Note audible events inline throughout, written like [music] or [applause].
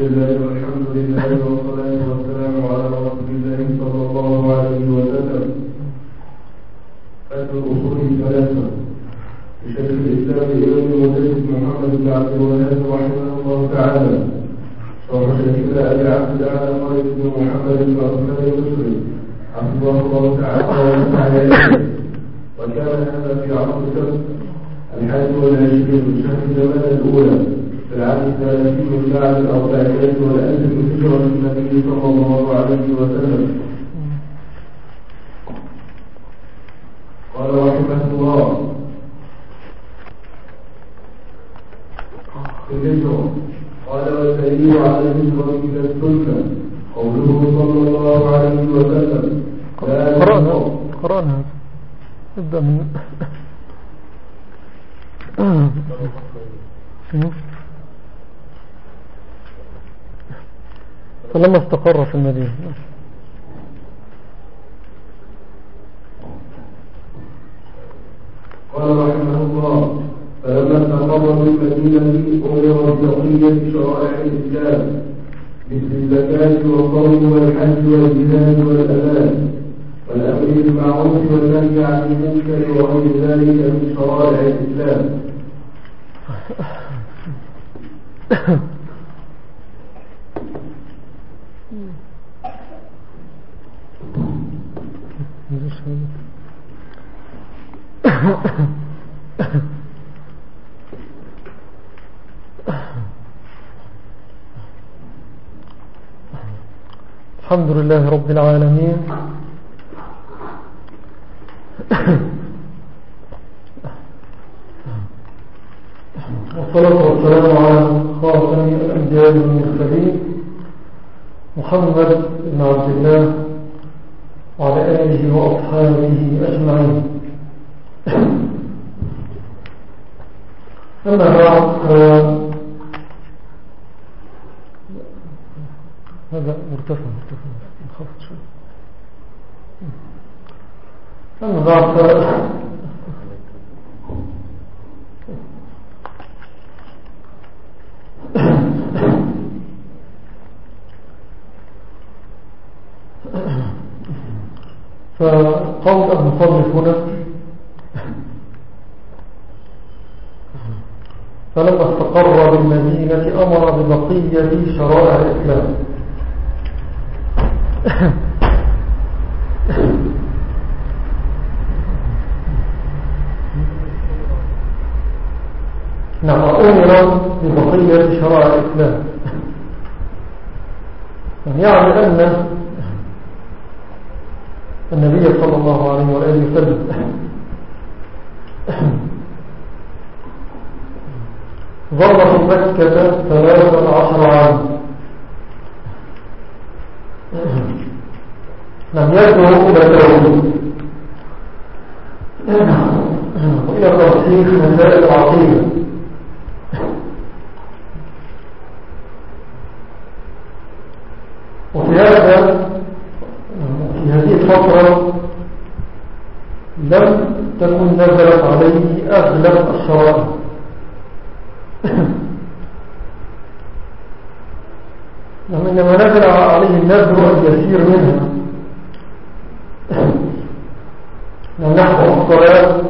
الله والحمد لله والصلاة والسلام على رسول الله صلى الله عليه وسلم أهل الأصول الثلاثة لشيخ الإسلام إمام المجدد محمد بن عبد الوهاب رحمه الله تعالى شرح شيخنا أبي عبد الأعلى خالد بن محمد بن عثمان المصري حفظه الله تعالى ونفع وكان هذا في عصر السبت الحادي والعشرين من شهر جمال الأولى في العام الثلاثين من بعد الأربعينات والألف من هجرة النبي صلى الله عليه وسلم قال رحمه الله في الهجرة قال والدليل على الهجرة إلى السنة قوله صلى الله عليه وسلم لا قرأنا قرأنا ابدأ من فلما استقر في المدينة قال رحمه الله فلما استقر بالمدينة أمر بتقية شرائع الإسلام مثل الزكاة والصوم والحج والجهاد والأذان والأمر بالمعروف والنهي عن المنكر وغير ذلك من شرائع الإسلام الحمد لله رب العالمين والصلاة والسلام على خاتم الأنبياء والمرسلين محمد بن عبد الله وعلى آله وأصحابه أجمعين. أما بعد هذا مرتفع مرتفع انخفض شوي. أما بعد فقول المصنف هنا فلما استقر بالمدينة أمر ببقية شرائع الإسلام. نعم أمر ببقية شرائع الإسلام. يعني أن النبي صلى الله عليه وآله وسلم. ظل في مكة ثلاثة عشر عام. لم يدعو إلى التوحيد وإلى تصحيح مسائل العقيدة. وفي هذا في هذه الفترة لم تكن نزلت عليه أغلب الشرائع [clears throat] إنما نزل عليه النذر اليسير منها. [clears throat] نحو الصلاة.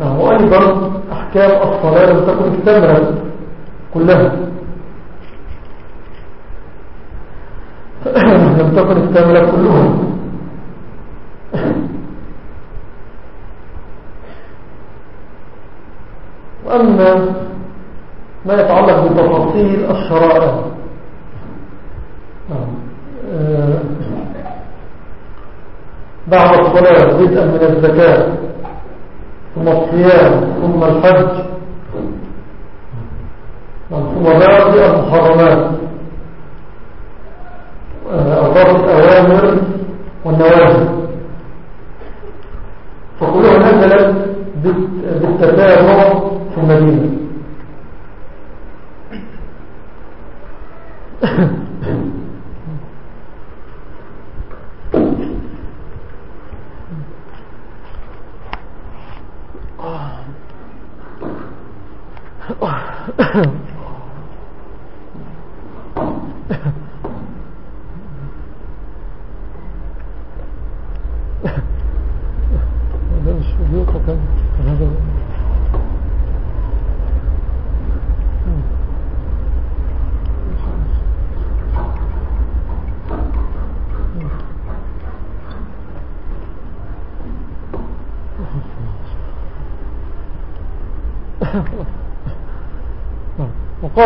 نعم وأيضا أحكام الصلاة لم تكن اكتملت كلها. [clears throat] لم تكن اكتملت كلها. وأما ما يتعلق بتفاصيل الشرائع. بعد الصلاة بدءا من الزكاة ثم الصيام ثم الحج. ثم باقي المحرمات. أضاف الأوامر والنواهي. فكلها نزلت بالتتابع في المدينة [coughs] [coughs]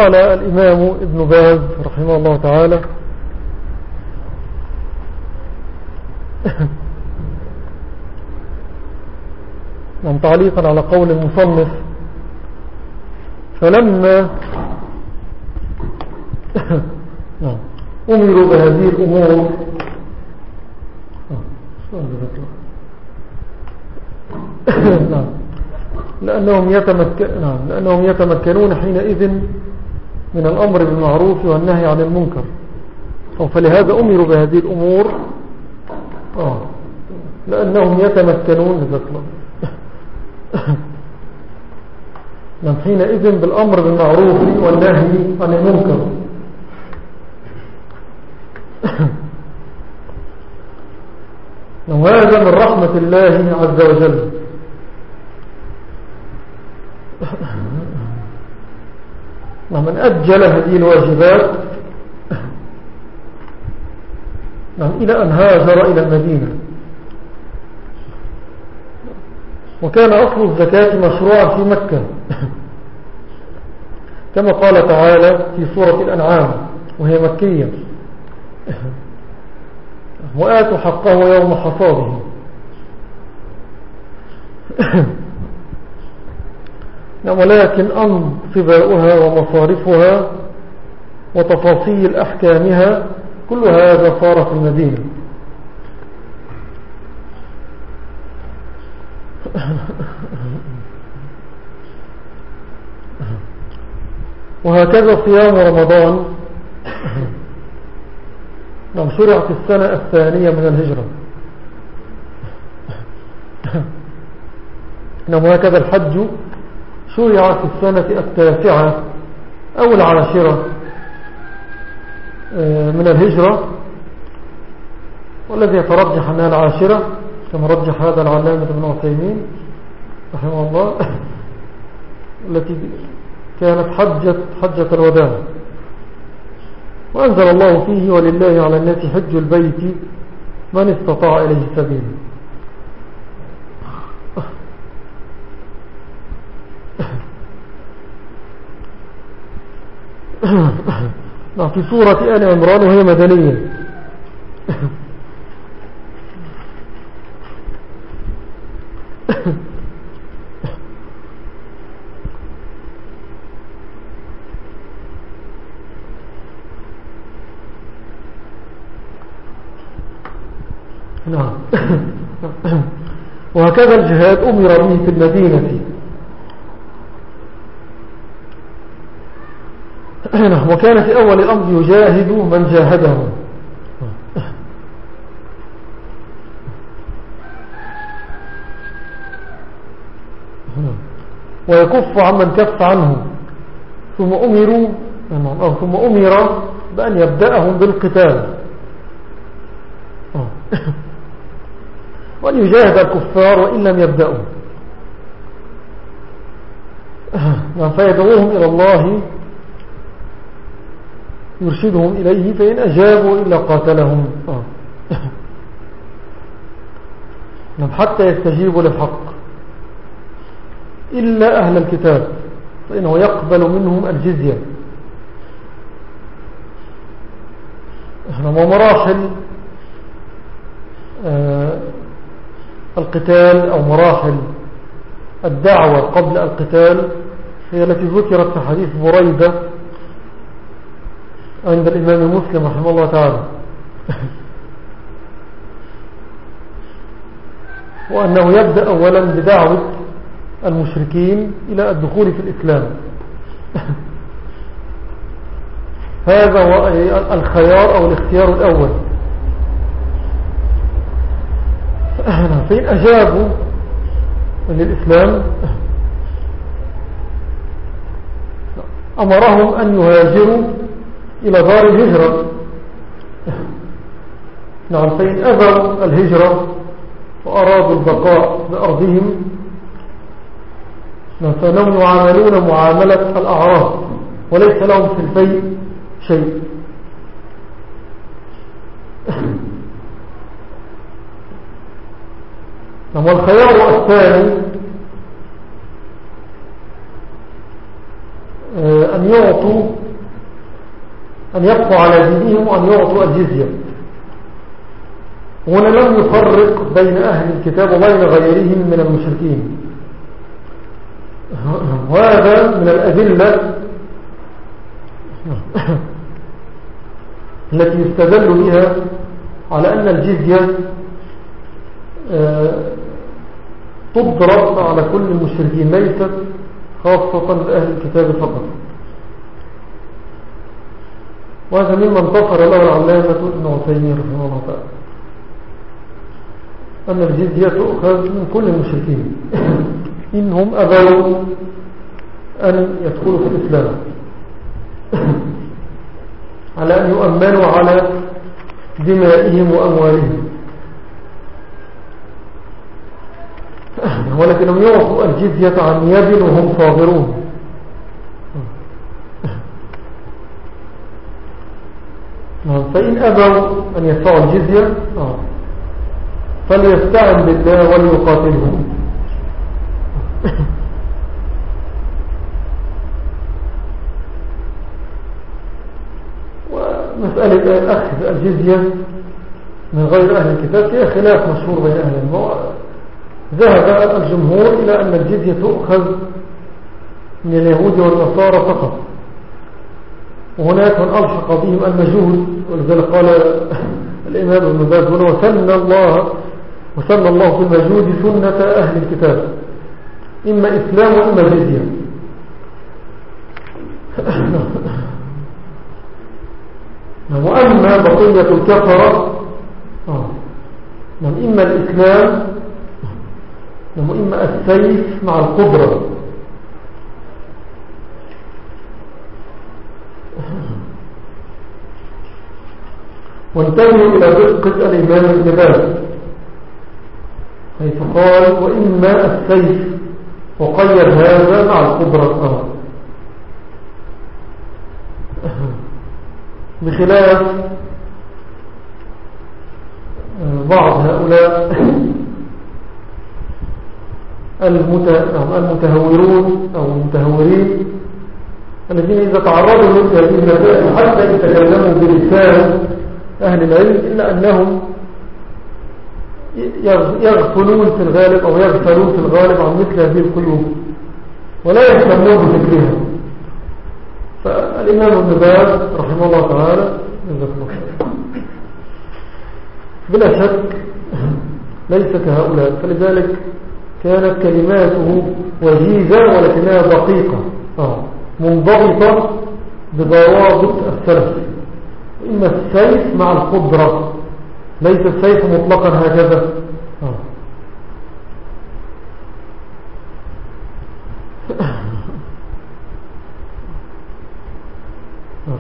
وقال الإمام ابن باز رحمه الله تعالى نعم تعليقا على قول المصنف فلما أمروا بهذه الأمور نعم نعم لأنهم يتمكنون حينئذ من الأمر بالمعروف والنهي عن المنكر. فلهذا أمروا بهذه الأمور. آه. لأنهم يتمكنون بذلك من [coughs] حينئذ بالأمر بالمعروف والنهي عن المنكر. [coughs] وهذا من رحمة الله عز وجل؟ ومن أجل هذه الواجبات إلى أن هاجر إلى المدينة. وكان أصل الزكاة مشروعا في مكة. [laughs] كما قال تعالى في سورة الأنعام وهي مكية. [laughs] وآتوا حقه يوم حصاده. نعم، [laughs] ولكن أنصباؤها ومصارفها وتفاصيل أحكامها كل هذا صار في المدينة. وهكذا صيام رمضان. نعم شرع في السنة الثانية من الهجرة. نعم وهكذا الحج. شرع في السنة التاسعة؟ أو العاشرة آه، من الهجرة. والذي يترجح أنها العاشرة كما رجح هذا العلامة ابن عثيمين رحمه الله التي كانت حجة, حجة الوداع. وأنزل الله فيه ولله على الناس حج البيت من استطاع إليه سبيلا نعم، [coughs] في سورة آل عمران وهي مدنية. [coughs] نعم. [coughs] وهكذا الجهاد أمر به في المدينة. وكان في أول الأمر يجاهد من جاهده. ويكف عمن كف عنه. ثم أمروا أو ثم أمر بأن يبدأهم بالقتال. وأن يجاهد الكفار وإن لم يبدأوا. فيدعوهم إلى الله يرشدهم إليه فإن أجابوا إلا قاتلهم آه. [laughs] حتى يستجيبوا للحق إلا أهل الكتاب فإنه يقبل منهم الجزية ومراحل آه، القتال أو مراحل الدعوة قبل القتال هي التي ذكرت في حديث بريدة عند الإمام المسلم رحمه الله تعالى. وأنه يبدأ أولا بدعوة المشركين إلى الدخول في الإسلام. هذا هو الخيار أو الاختيار الأول. فإن أجابوا للإسلام أمرهم أن يهاجروا إلى دار الهجرة. نعم فإن أبوا الهجرة وأرادوا البقاء بأرضهم فإنهم يعاملون معاملة الأعراض وليس لهم في البيت شيء. نعم والخيار الثاني آه، أن يعطوا أن يبقوا على دينهم وأن يعطوا الجزية هنا لم يفرق بين أهل الكتاب وبين غيرهم من المشركين. وهذا من الأدلة التي يستدل بها على أن الجزية آه، تضرب على كل المشركين ليست خاصة لأهل الكتاب فقط. وهذا مما انتصر له العلامة ابن عثيمين رحمه الله تعالى. أن الجزية تؤخذ من كل المشركين. [clears throat] إنهم أبوا أن يدخلوا في الإسلام. [clears throat] على أن يؤمنوا على دمائهم وأموالهم. [clears throat] ولكنهم يعطوا الجزية عن يد وهم صاغرون فإن أبوا أن يدفعوا الجزية فليستعن بالله وليقاتلهم. ومسألة أخذ الجزية من غير أهل الكتاب فيها خلاف مشهور بين أهل الموء ذهب الجمهور إلى أن الجزية تؤخذ من اليهود والنصارى فقط. وهناك من ألحق بهم المجوز ولذلك قال الإمام ابن باز هنا وسن الله وسن الله في المجوز سنة أهل الكتاب. إما إسلام وإما جزية وأما بقية الكفرة آه. نعم إما الإسلام نعم إما السيف مع القدرة. وانتهوا إلى دقة الإمام ابن باز حيث قال وإما السيف وقيد هذا مع القدرة الأرض. [clears throat] بخلاف بعض هؤلاء [clears throat] المتهورون أو المتهورين الذين إذا تعرضوا لهذه المسائل حتى يتكلموا بلسان أهل العلم إلا أنهم يغفلون في الغالب أو يغفلون في الغالب عن مثل هذه القلوب ولا يهتمون بذكرها. فالإمام ابن باز رحمه الله تعالى بلا شك ليس كهؤلاء فلذلك كانت كلماته وجيزة ولكنها دقيقة. آه، منضبطة بضوابط السلف. إما السيف مع القدرة. ليس السيف مطلقا هكذا. آه.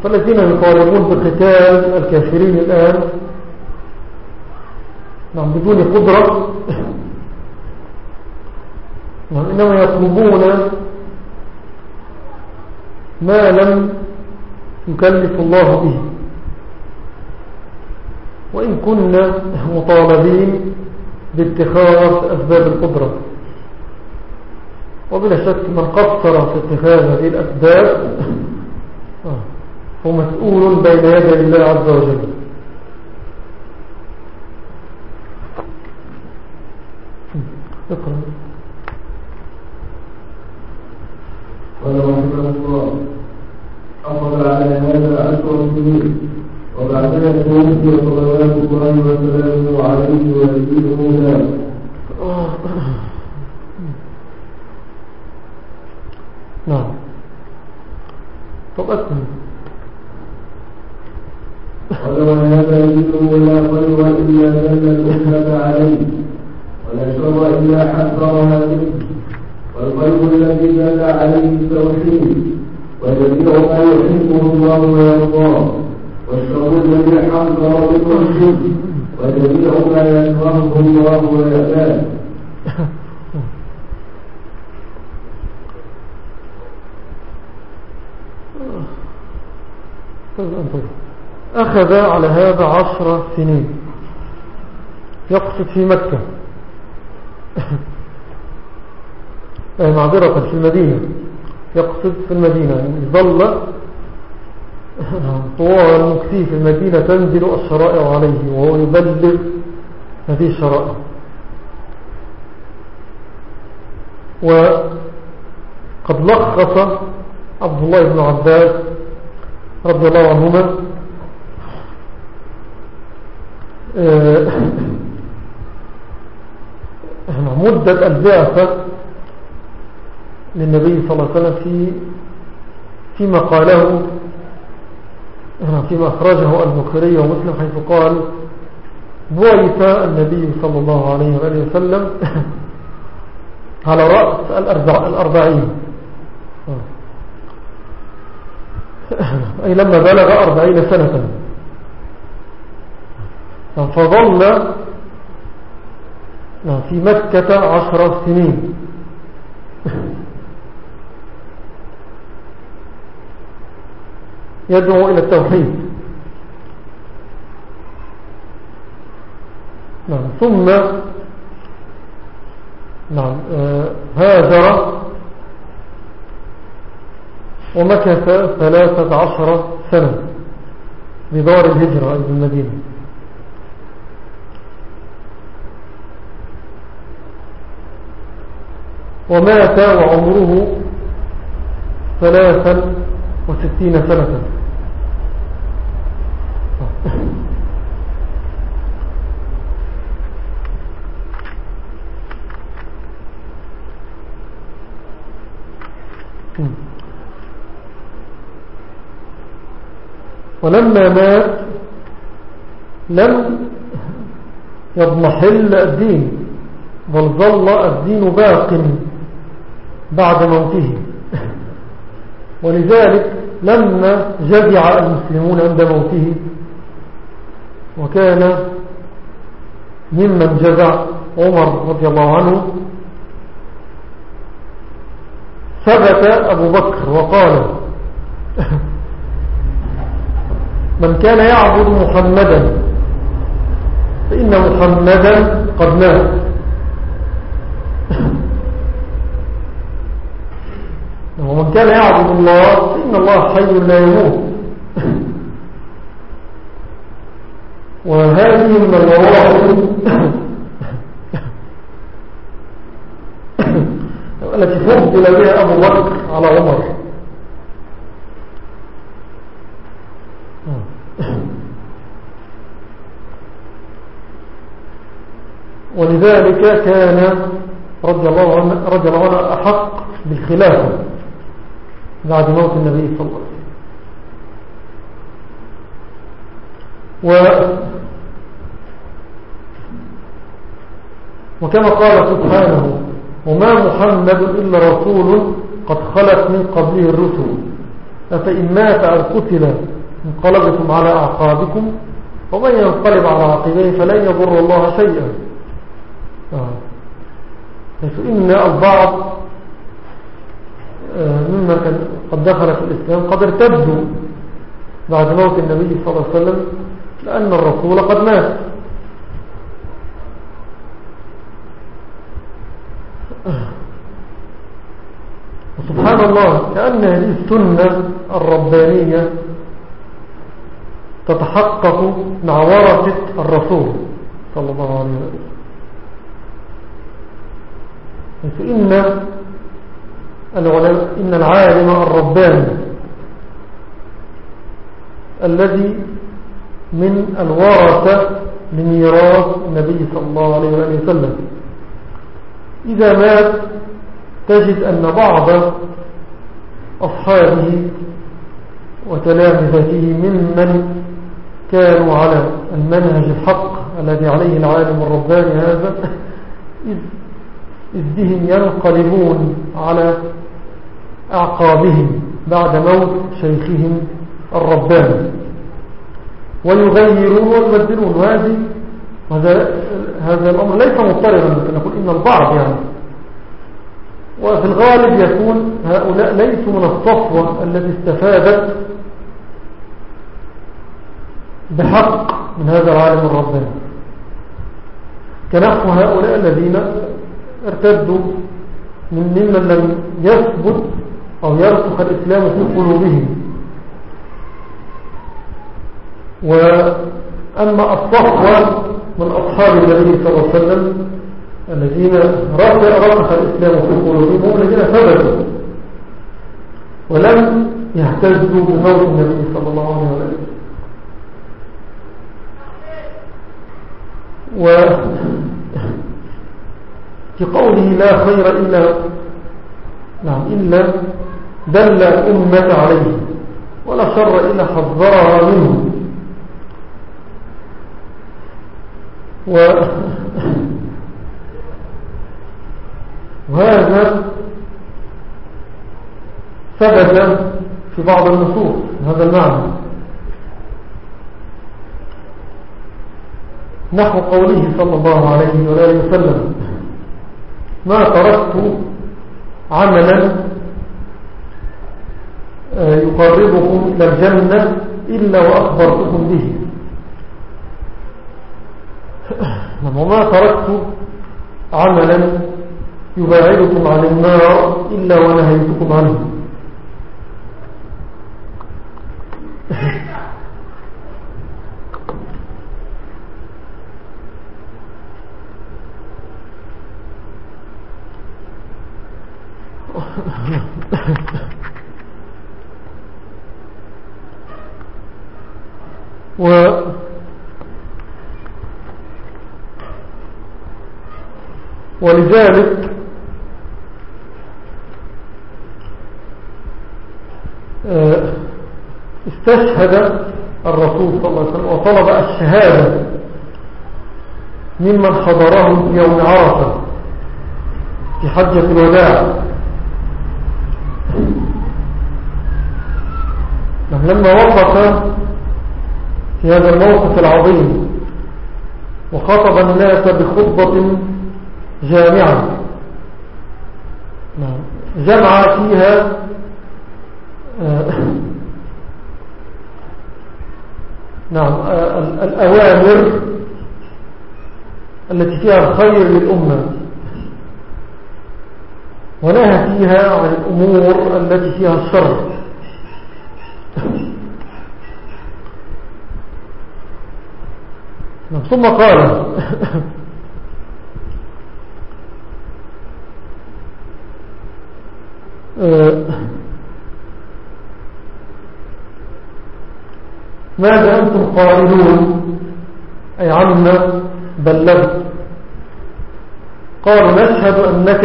فالذين يطالبون بقتال الكافرين الآن نعم بدون قدرة نعم إنما يطلبون ما لم يكلف الله به. وإن كنا مطالبين باتخاذ أسباب القدرة. وبلا شك من قصر في اتخاذ هذه الأسباب هو مسؤول بين يدي الله عز وجل. اقرأ قال رحمه الله أخذ على هذا عشر سنين وسلامه عليه نعم أكمل ولو هذا يجده لا خير إلا دل الأمة عليه ولا شر إلا حذرها منه والخير الذي دل عليه التوحيد وجميع ما يحبه الله ويرضاه والشر الذي حذر بالتوحيد وجميع ما يكرهه الله ويأباه أخذ على هذا عشر سنين؟ يقصد في مكة. [laughs] معذرة في المدينة. يقصد في المدينة. يعني ظل [laughs] طوال مكتيه في المدينة تنزل الشرائع عليه وهو يبلغ هذه الشرائع. وقد لخص عبد الله بن عباس رضي الله عنهما آه، مدة البعثة للنبي صلى الله عليه وسلم في فيما قاله فيما أخرجه البخاري ومسلم حيث قال بعث النبي صلى الله عليه وآله وسلم [laughs] على رأس الأربعين. [laughs] أي لما بلغ أربعين سنة. فظل في مكة عشر سنين. يدعو إلى التوحيد. نعم ثم نعم آه هاجر ومكث ثلاثة عشر سنة بدار الهجرة المدينة. ومات وعمره ثلاثا وستين سنة. ولما مات لم يضمحل الدين بل ظل الدين باق. بعد موته. ولذلك لما جزع المسلمون عند موته وكان ممن جزع عمر رضي الله عنه ثبت أبو بكر وقال من كان يعبد محمدا فإن محمدا قد مات. ومن كان يعبد الله فإن الله حي لا يموت. وهذه من التي فضل بها أبو بكر على عمر. ولذلك كان رضي الله عنه أحق بالخلافة. بعد موت النبي صلى الله عليه وسلم. و وكما قال سبحانه وما محمد إلا رسول قد خلت من قبله الرسل. أفإن مات أو قتل انقلبتم على أعقابكم ومن ينقلب على عقبيه فلن يضر الله شيئا. آه. إن البعض مما قد دخل في الإسلام قد ارتدوا بعد موت النبي صلى الله عليه وسلم لأن الرسول قد مات. وسبحان الله كأن هذه السنة الربانية تتحقق مع ورثة الرسول صلى الله عليه وسلم. فإن إن العالم الرباني الذي من الورثة لميراث النبي صلى الله عليه وسلم. إذا مات تجد أن بعض أصحابه وتلامذته ممن كانوا على المنهج الحق الذي عليه العالم الرباني هذا إذ بهم ينقلبون على أعقابهم بعد موت شيخهم الرباني ويغيرون ويبدلون. وهذه هذا هذا الأمر ليس مضطربا نقول إن البعض يعني. وفي الغالب يكون هؤلاء ليسوا من الصفوة التي استفادت بحق من هذا العالم الرباني. كنحو هؤلاء الذين ارتدوا من ممن لم يثبت أو يرسخ الإسلام في قلوبهم. وأما الصحوة من أصحاب النبي صلى الله عليه وسلم الذين رسخ الإسلام في قلوبهم هم الذين ثبتوا ولم يهتزوا بموت النبي صلى الله عليه وسلم. و في قوله لا خير إلا نعم إلا دل الأمة عليه ولا شر إلا حذرها منه. و وهذا ثبت في بعض النصوص هذا المعنى. نحو قوله صلى الله عليه وآله وسلم ما تركت عملا يقربكم إلى الجنة إلا وأخبرتكم به. [clears throat] وما تركت عملا يباعدكم عن النار إلا ونهيتكم عنه. [laughs] و ولذلك آه، استشهد الرسول صلى الله عليه وسلم وطلب الشهادة ممن حضره يوم عرفة في حجة الوداع. لما وقف في هذا الموقف العظيم. وخطب الناس بخطبة جامعة. نعم. جمع فيها آه، نعم آه، الأوامر التي فيها الخير للأمة. ونهى فيها عن الأمور التي فيها الشر نعم، ثم قال ماذا أنتم قائلون؟ أي عما بلغت؟ قالوا نشهد أنك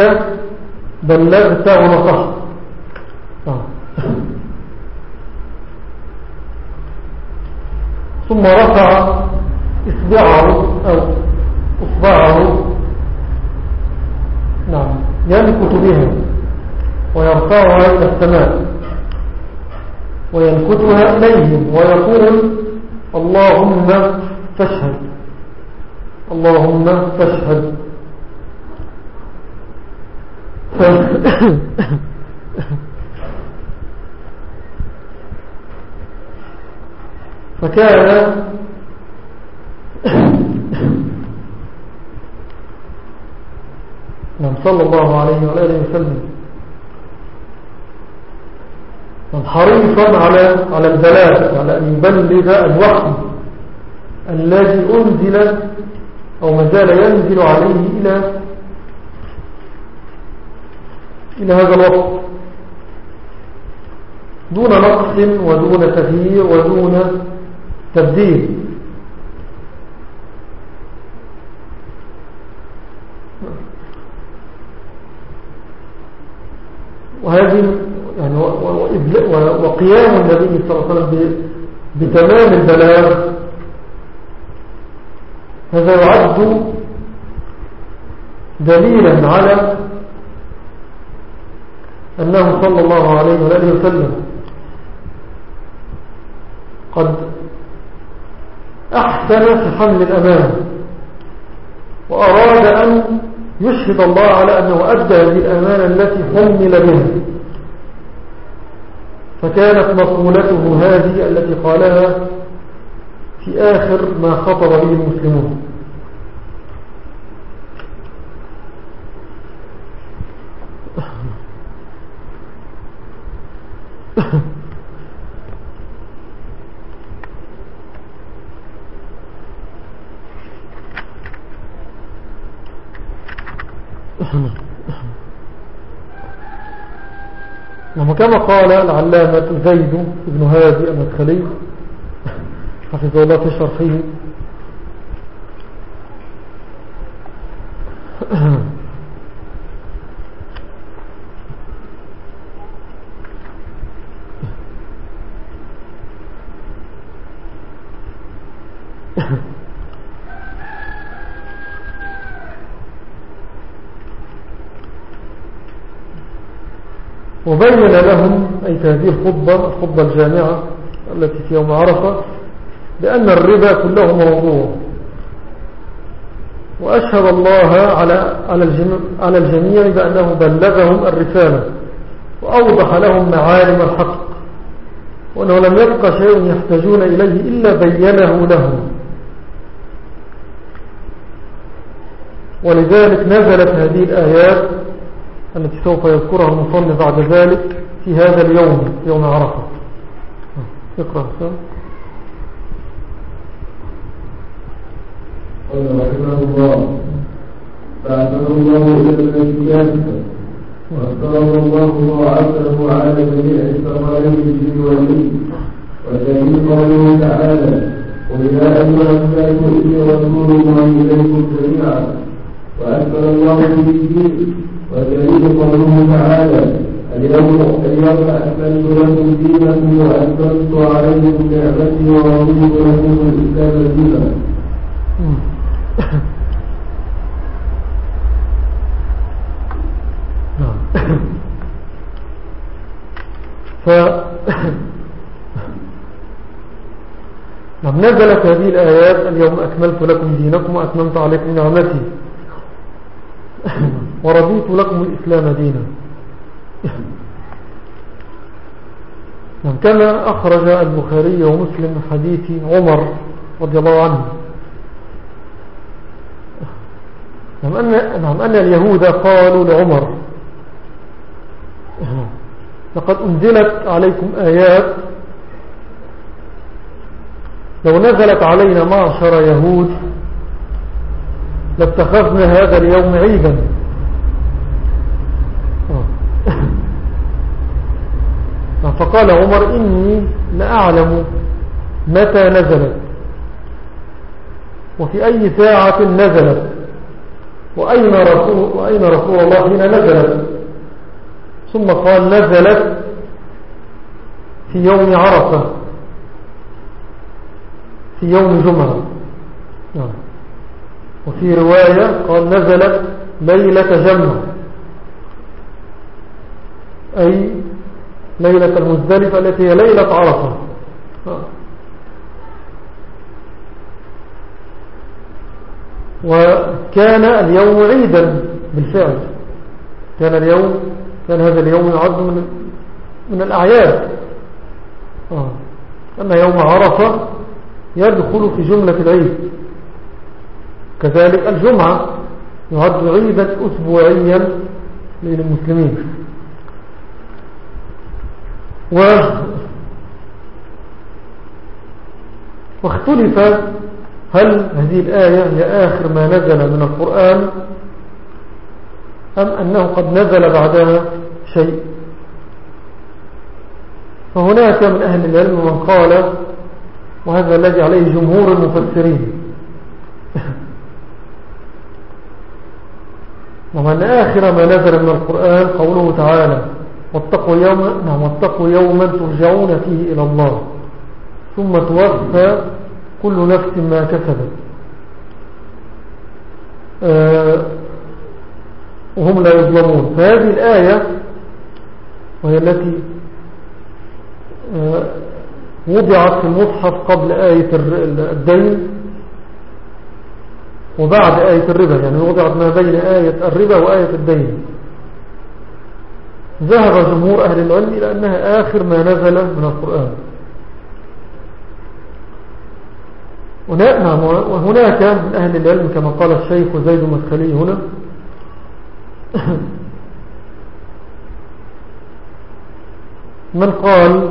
بلغت ونصحت. آه. ثم رفع إصبعه أو إصبعه نعم ينكت بها ويرفعها إلى السماء. وينكتها إليهم ويقول اللهم فاشهد. اللهم فاشهد. فكان نعم صلى الله عليه وآله وسلم. حريصا على على البلاغ على أن يبلغ الوحي الذي أنزل أو ما زال ينزل عليه إلى إلى هذا الوقت. دون نقص ودون تغيير ودون تبديل وهذه يعني وقيام النبي صلى الله عليه وسلم بتمام البلاغ. هذا يعد دليلا على أنه صلى الله عليه وآله وسلم قد أحسن في حمل الأمان وأراد أن يشهد الله على أنه أدى هذه الأمانة التي حمل بها. فكانت مقولته هذه التي قالها في آخر ما خطر به المسلمون. [coughs] وكما قال العلامة زيد بن هادي المدخلي حفظه الله في شرحه. [clears throat] وبين لهم أي هذه الخطبة الخطبة الجامعة التي في يوم عرفة بأن الربا كله موضوع. وأشهد الله على على الجميع بأنه بلغهم الرسالة وأوضح لهم معالم الحق. وأنه لم يبقى شيء يحتاجون إليه إلا بينه لهم. ولذلك نزلت هذه الآيات التي سوف يذكرها المصنف بعد ذلك في هذا اليوم يوم عرفة. اقرأ سام قال رحمه الله بعثه الله الله على جميع قوله تعالى قل يا أيها رسول الله إليكم جميعا. الله به ودليل قوله تعالى اليوم اليوم أكملت لكم دينكم وأكملت عليكم نعمتي ورضيت لكم الإسلام دينا ف نعم نزلت هذه الآيات اليوم أكملت لكم دينكم وأتممت عليكم نعمتي. ورضيت لكم الإسلام دينا. كما أخرج البخاري ومسلم حديث عمر رضي الله عنه. نعم نعم أن اليهود قالوا لعمر لقد أنزلت عليكم آيات. لو نزلت علينا معشر يهود لاتخذنا هذا اليوم عيدا. فقال عمر إني لأعلم متى نزلت وفي أي ساعة نزلت وأين رسول, وأين رسول الله حين نزلت ثم قال نزلت في يوم عرفة في يوم جمعة نعم. وفي رواية قال نزلت ليلة جمع أي ليلة المزدلفة التي هي ليلة عرفة. وكان اليوم عيدا بالفعل. كان اليوم كان هذا اليوم يعد من من الأعياد. آه. أن يوم عرفة يدخل في جملة العيد. كذلك الجمعة يعد عيدا أسبوعيا للمسلمين. و واختلف هل هذه الآية هي آخر ما نزل من القرآن أم أنه قد نزل بعدها شيء؟ فهناك من أهل العلم من قال وهذا الذي عليه جمهور المفسرين. [laughs] ومن آخر ما نزل من القرآن قوله تعالى واتقوا يوما نعم واتقوا يوما ترجعون فيه إلى الله. ثم توفى كل نفس ما كسبت. آه وهم لا يظلمون. فهذه الآية وهي التي آه وضعت في المصحف قبل آية الدين وبعد آية الربا يعني وضعت ما بين آية الربا وآية الدين. ذهب جمهور أهل العلم إلى أنها آخر ما نزل من القرآن. نعم وهناك من أهل العلم كما قال الشيخ زيد المدخلي هنا. من قال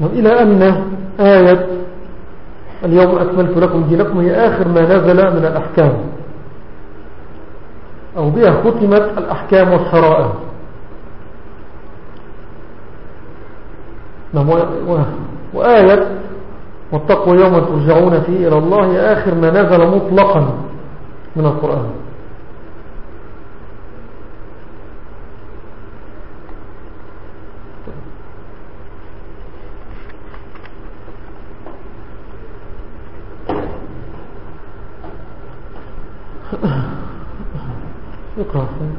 إلى أن آية اليوم أكملت لكم دينكم هي آخر ما نزل من الأحكام. أو بها ختمت الأحكام والشرائع. نعم، وآية واتقوا يوم ترجعون فيه إلى الله آخر ما نزل مطلقا من القرآن. coffee.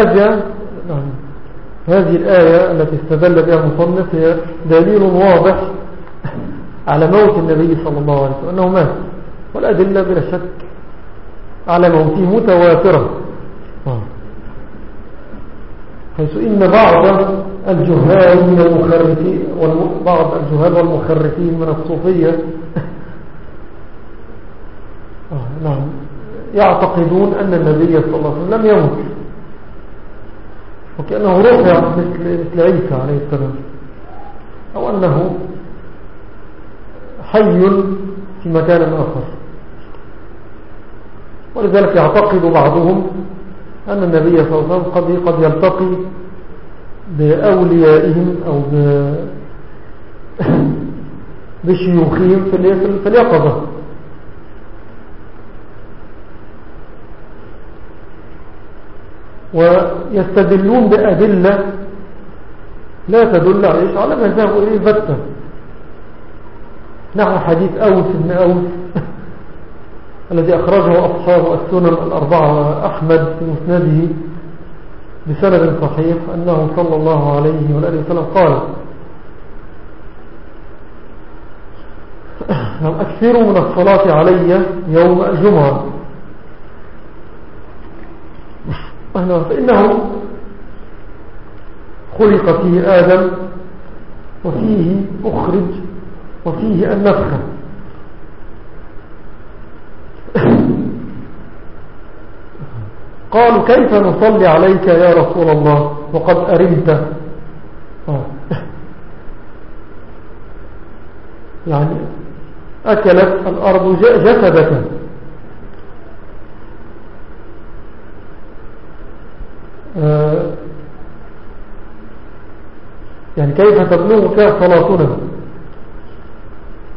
هذا هذه الآية التي استدل بها المصنف هي دليل واضح على موت النبي صلى الله عليه وسلم أنه مات والأدلة بلا شك على موته متواترة. حيث إن بعض الجهال من المخرفين بعض الجهال والمخرفين من الصوفية [laughs] نعم يعتقدون أن النبي صلى الله عليه وسلم لم يموت وكأنه رفع مثل, مثل عيسى عليه السلام. أو أنه حي في مكان آخر. ولذلك يعتقد بعضهم أن النبي صلى الله عليه وسلم قد, يلتقي بأوليائهم أو [coughs] بشيوخهم في اليقظة. ويستدلون بأدلة لا تدل عليه على ما ذهبوا إليه بتا نحو حديث أوس بن أوس [laughs] الذي أخرجه أصحاب السنن الأربعة أحمد في مسنده بسند صحيح أنه صلى الله عليه وآله وسلم قال أكثروا من الصلاة علي يوم الجمعة؟ فإنه خلق فيه آدم وفيه أخرج وفيه النفخة. قالوا كيف نصلي عليك يا رسول الله؟ وقد أرمت. يعني أكلت الأرض جسدك آه. يعني كيف تبلغ فيها صلاتنا؟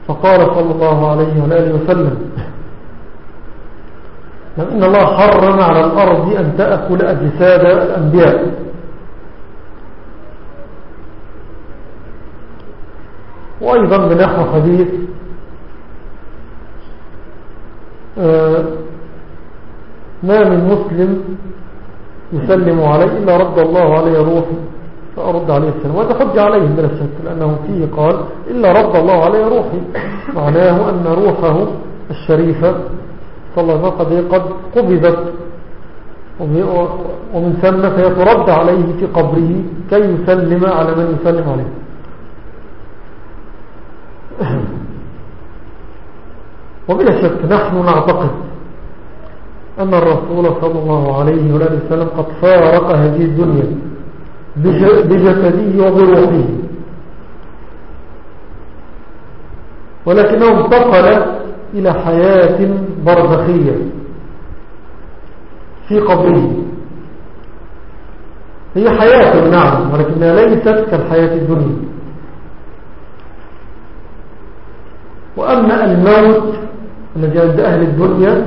فقال صلى الله عليه وآله وسلم إن الله حرم على الأرض أن تأكل أجساد الأنبياء. وأيضا بنحو حديث آه، ما من مسلم يسلم علي إلا رد الله عليه روحي فأرد عليه السلام. وهذا حج عليه بلا شك لأنه فيه قال إلا رد الله عليه روحي معناه أن روحه الشريفة صلى الله عليه وسلم قد قبضت ومن ثم فيترد عليه في قبره كي يسلم على من يسلم عليه. وبلا شك نحن نعتقد أن الرسول صلى الله عليه وسلم قد فارق هذه الدنيا بجسده وبروحه. ولكنه انتقل إلى حياة برزخية في قبره. هي حياة نعم ولكنها ليست كالحياة الدنيا. وأما الموت الذي عند أهل الدنيا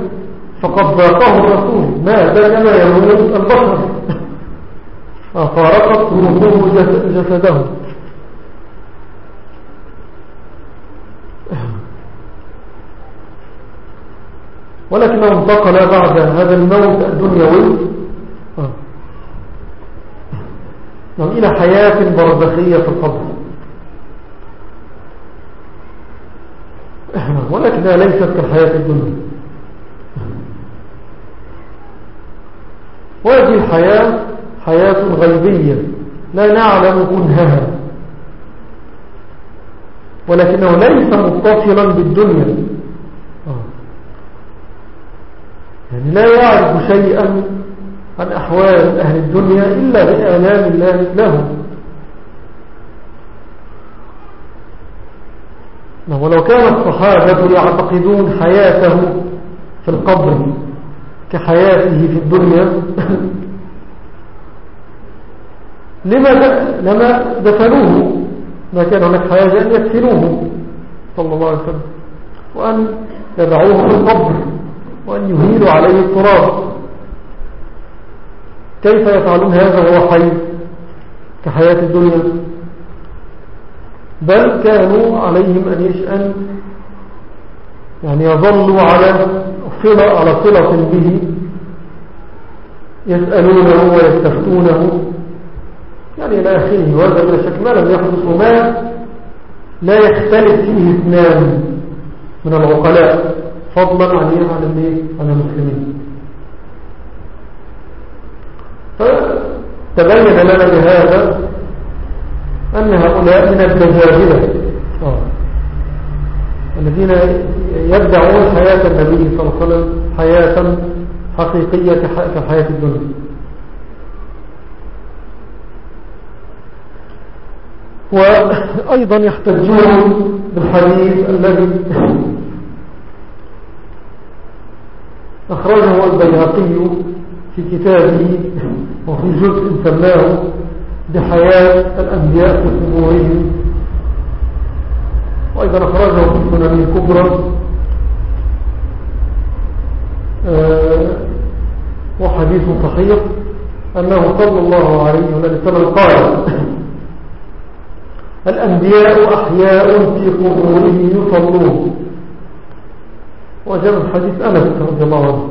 فقد ذاقه الرسول. مات كما يموت البشر. فارقت روحه جسده. ولكنه انتقل بعد هذا الموت الدنيوي. نعم، إلى حياة برزخية في القبر. ولكنها ليست كالحياة الدنيا وهذه الحياة حياة غيبية لا نعلم كنهها ولكنه ليس متصلا بالدنيا. يعني لا يعرف شيئا عن أحوال أهل الدنيا إلا بإعلام الله له نعم، ولو كان الصحابة يعتقدون حياته في القبر كحياته في الدنيا. [coughs] لما لما دفنوه ما كان هناك حاجة أن يدفنوه صلى الله عليه وسلم. وأن يدعوه في القبر وأن يهيلوا عليه التراب. كيف يفعلون هذا وهو حي كحياة الدنيا؟ بل كانوا عليهم أن يشأن يعني يظلوا على صلة على صلة به يسألونه ويستفتونه. يعني إلى آخره وهذا من الشك ما لم يحدث وما لا يختلف فيه اثنان من العقلاء. فضلا عن الإيه؟ عن المسلمين. فتبين لنا بهذا أن هؤلاء من الدجاجلة آه. الذين يدعون حياة النبي صلى الله عليه وسلم حياة حقيقية كحياة الدنيا. وأيضا يحتجون بالحديث الذي أخرجه البيهقي في كتابه وفي جزء سماه بحياة الأنبياء في قبورهم. وأيضا أخرجه في السنن الكبرى آه، وحديث صحيح أنه صلى الله عليه وسلم قال الأنبياء أحياء في قبورهم يصلون. وجاء الحديث أنس رضي الله عنه.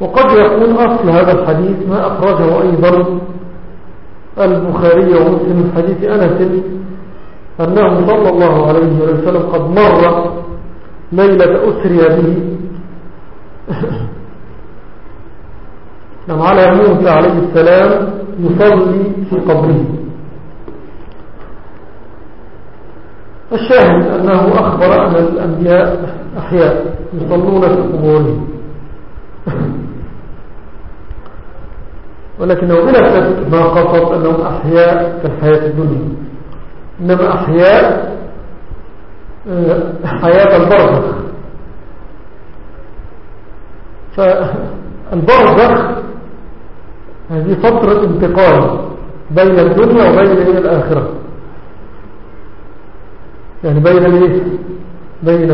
وقد يكون أصل هذا الحديث ما أخرجه أيضا البخاري ومسلم من حديث أنس أنه صلى الله عليه وسلم قد مر ليلة أسري به. نعم على موسى عليه السلام يصلي في قبره. الشاهد أنه أخبر أن الأنبياء أحياء يصلون في قبورهم. ولكنه بلا شك ما قصد أنهم أحياء كالحياة الدنيا. إنما أحياء آه، حياة البرزخ. فالبرزخ هذه فترة انتقال بين الدنيا وبين الآخرة. يعني بين الايه بين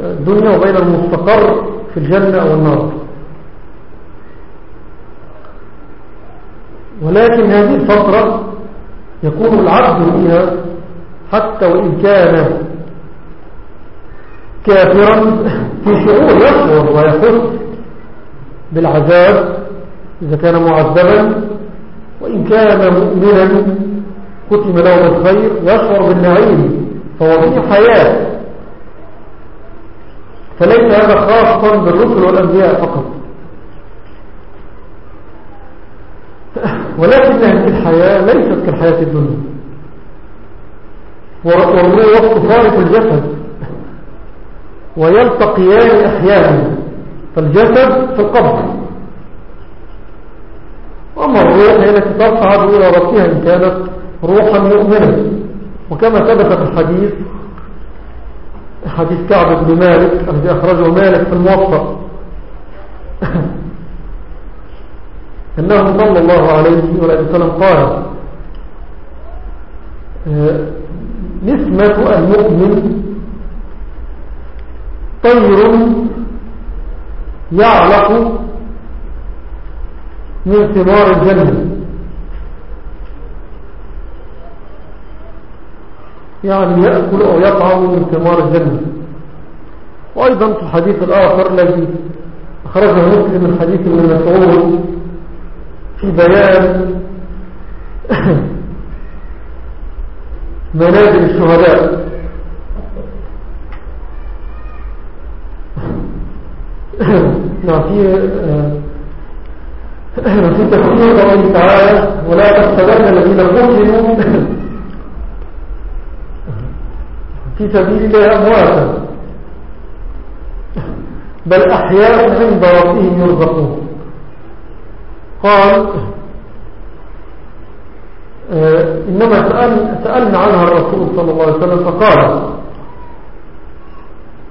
الدنيا وبين المستقر في الجنة أو النار ولكن هذه الفترة يكون العبد فيها حتى وإن كان كافرا في شعور يشعر ويحس بالعذاب إذا كان معذبا وإن كان مؤمنا كتم له الخير يشعر بالنعيم فهو فيه حياة. فليس هذا خاصا بالرسل والأنبياء فقط. ولكن هذه الحياة ليست كالحياة الدنيا. والروح تفارق الجسد. ويلتقيان أحيانا فالجسد في القبر. وأما الروح هي التي تصعد إلى ربها إن كانت روحا مؤمنة. وكما ثبت في الحديث حديث كعب بن مالك الذي أخرجه مالك في الموطأ أنه صلى الله عليه وسلم قال آه، نسمة المؤمن طير يعلق من ثمار الجنة. يعني يأكل أو يطعم من ثمار الجنة. وأيضا في الحديث الآخر الذي أخرجه مسلم من حديث ابن مسعود في بيان منازل الشهداء. نعم في في تفسير قوله تعالى ولا تحسبن الذين قتلوا في سبيل الله أمواتا بل أحياء عند ربهم يرزقون. قال آه، إنما سأل سألنا عنها الرسول صلى الله عليه وسلم فقال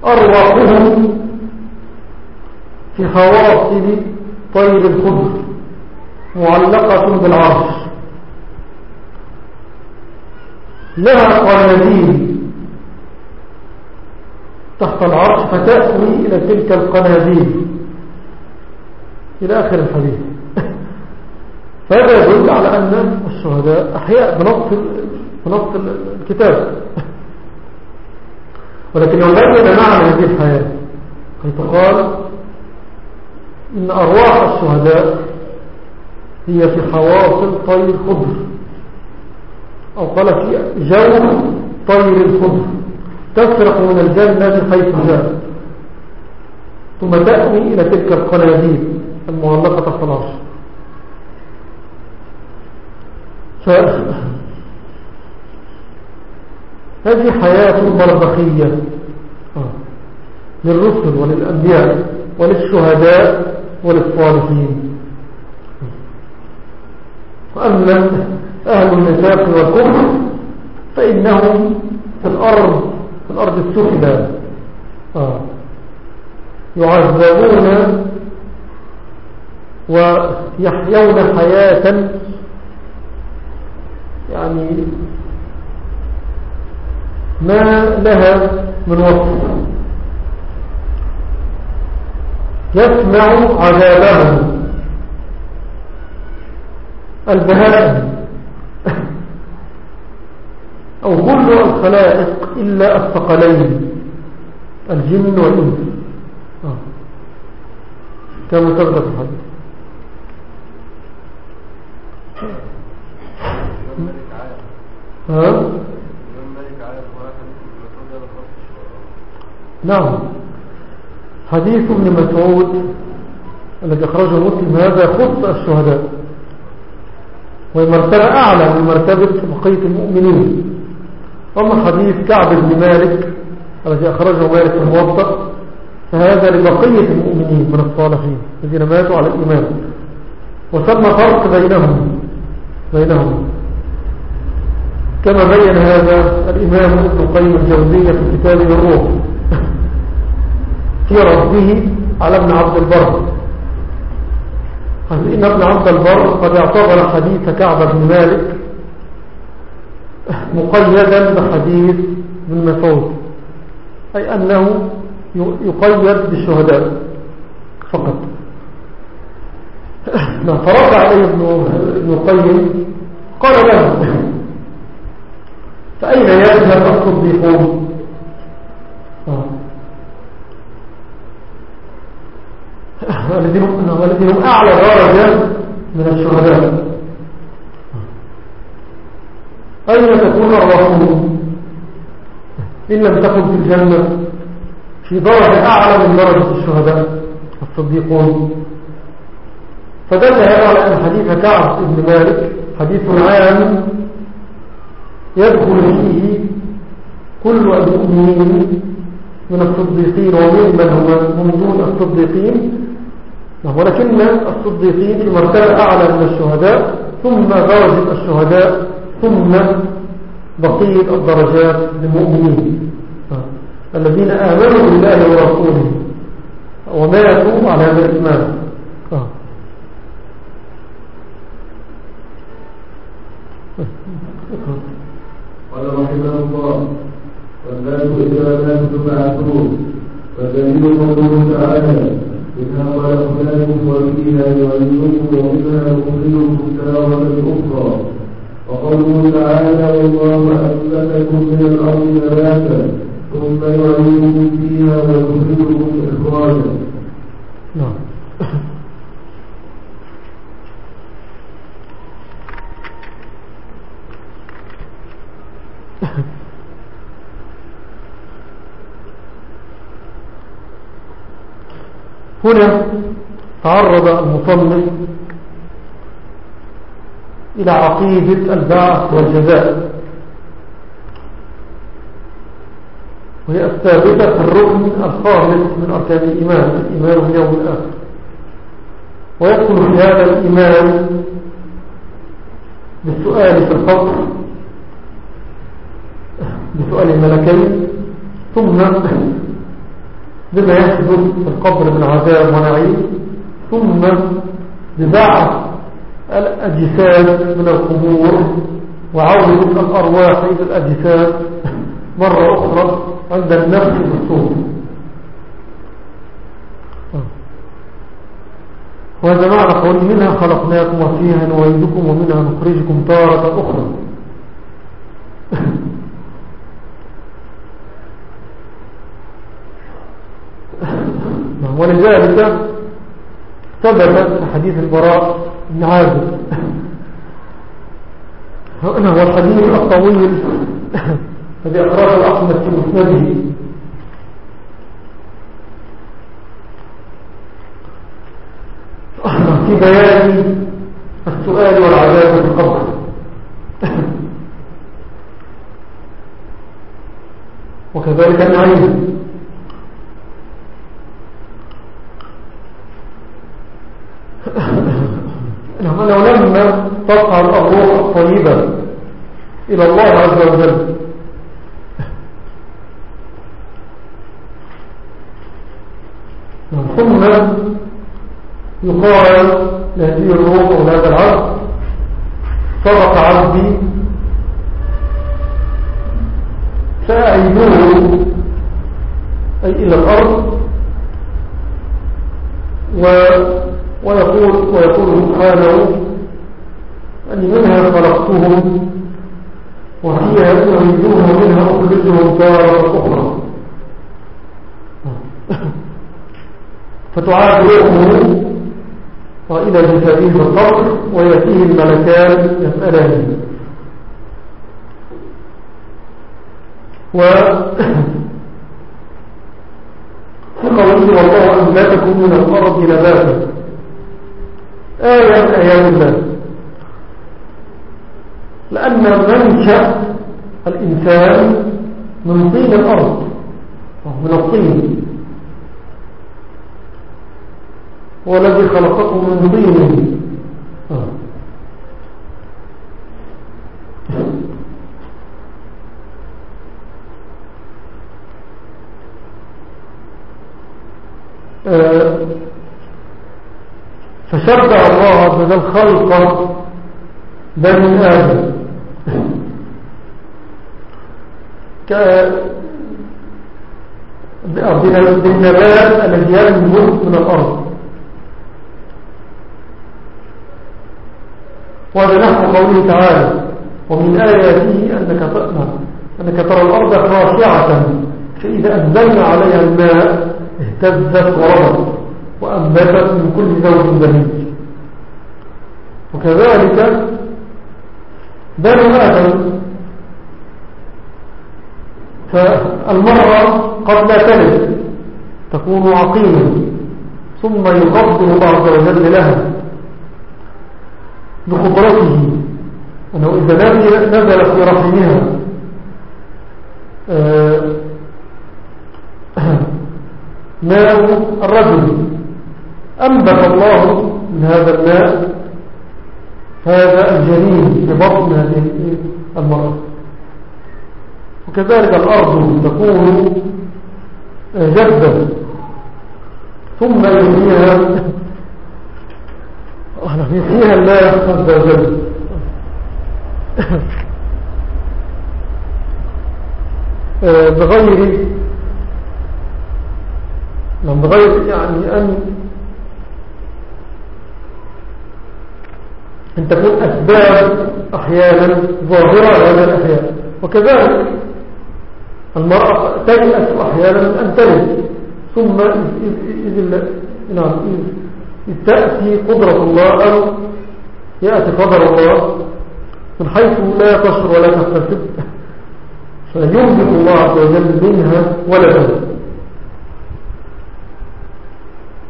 أرواحهم في خواصل طير الخضر معلقة بالعرش. لها قناديل تحت العرش فتأوي إلى تلك القناديل. إلى آخر الحديث. فهذا يدل على أن الشهداء أحياء بنص بنص الكتاب. ولكن لو بين معنى هذه الحياة حيث قال إن أرواح الشهداء هي في حواصل طير الخضر. أو قال في جو طير الخضر. تسرق من الجنة حيث جاء. ثم تأوي إلى تلك القناديل المعلقة تحت العرش. هذه حياة برزخية آه. للرسل وللأنبياء وللشهداء وللصالحين وأما أهل النفاق والكفر فإنهم في الأرض في الأرض السفلى آه. يعذبون ويحيون حياة يعني ما لها من وصف. يسمع عذابهم. البهائم. أو كل الخلائق إلا الثقلين. الجن والإنس. آه. كما تبدأ الحديث. ها؟ نعم. حديث ابن مسعود الذي أخرجه مسلم هذا يخص الشهداء. وهي مرتبة أعلى من مرتبة بقية المؤمنين. أما حديث كعب بن مالك الذي أخرجه مالك الموضع فهذا لبقية المؤمنين من الصالحين الذين ماتوا على الإيمان. وثم فرق بينهم بينهم. كما بين هذا الإمام ابن قيم الجوزية في كتابه الروح في رده على ابن عبد البر. إن ابن عبد البر قد اعتبر حديث كعب بن مالك مقيدا بحديث ابن مسعود أي أنه يقيد بالشهداء فقط. فرد عليه ابن القيم قال له فأين يذهب الصديقون والذين هم أعلى درجة من الشهداء. أين تكون أرواحهم إن لم تكن في الجنة. في درجة أعلى من درجة الشهداء الصديقون. فدل هذا على أن حديث كعب بن مالك حديث عام يدخل فيه كل المؤمنين من الصديقين وممن هو من دون الصديقين. ولكن الصديقين في مرتبة أعلى من الشهداء ثم درجة الشهداء ثم بقية الدرجات للمؤمنين. الذين آمنوا بالله ورسوله وماتوا على هذا الإيمان قال رحمه الله والناس إذا ماتوا بعثون فدليل قوله تعالى منها خلقناكم وفيها نعيدكم ومنها نخرجكم تارة أخرى وقوله تعالى والله أنبتكم من الأرض نباتا ثم يعيدكم فيها ويخرجكم إخراجا. نعم. هنا تعرض المصنف إلى عقيدة البعث والجزاء. وهي الثابتة في الركن الخامس من أركان الإيمان الإيمان باليوم الآخر. ويدخل في هذا الإيمان بالسؤال في القبر بسؤال الملكين ثم بما يحدث في القبر من عذاب ونعيم ثم ببعث الأجساد من القبور وعودة الأرواح إلى الأجساد مرة أخرى عند النفس بالصور وهذا معنى قول منها خلقناكم وفيها نعيدكم ومنها نخرجكم تارة أخرى. ولذلك ثبت حديث البراء بن عازب [laughs] هو الحديث الطويل. [laughs] الذي أخرجه أحمد في مسنده. [laughs] في بيان السؤال والعذاب في القبر وكذلك النعيم نعم [coughs] لو لما تصعد الروح الطيبة إلى الله عز وجل. ثم يقال لهذه الروح ولهذا العبد صدق عبدي فأعيدوه أي إلى الأرض و ويقول, ويقول سبحانه أن منها خلقتهم؟ وفيها أعيدوها ومنها أخرجهم تارة أخرى [laughs] فتعاد روحه إلى جسده في القبر ويأتيه الملكان يسألان و [laughs] في قوله والله أنباتكم من الأرض نباتا. آية من آيات الله لأن منشأ الإنسان من طين الأرض من الطين. هو الذي خلقكم من طين. آه. فشبع الله عز وجل خلق بني آدم. بالنبات الذي ينبت من الأرض. وهذا نحو قوله تعالى ومن آياته أنك, أنك ترى الأرض خاشعة فإذا أنزلنا عليها الماء اهتزت وربت. وأنبتت من كل زوج بهيج وكذلك بنو آدم فالمرأة قد لا تلد تكون عقيمة ثم يقدر الله عز وجل لها بخبرته أنه إذا نزل في رحمها آه، [clears throat] ماء الرجل. أنبت الله من هذا الماء. هذا الجنين في بطن هذه المرأة. وكذلك الأرض تكون جدا ثم يحييها. يحييها الله عز وجل. آه، بغير بغير يعني أن أن تكون أسباب أحيانا ظاهرة لهذا الأحيان. وكذلك المرأة تيأس أحيانا من أن تلد. ثم إذ, نعم تأتي قدرة الله أو يأتي قدر الله من حيث لا تشر ولا تحتسب فينبت الله عز وجل منها ولدا.